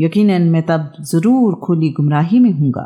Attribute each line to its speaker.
Speaker 1: यकीनन मैं तब ज़रूर खुली गुमराही में हूँगा।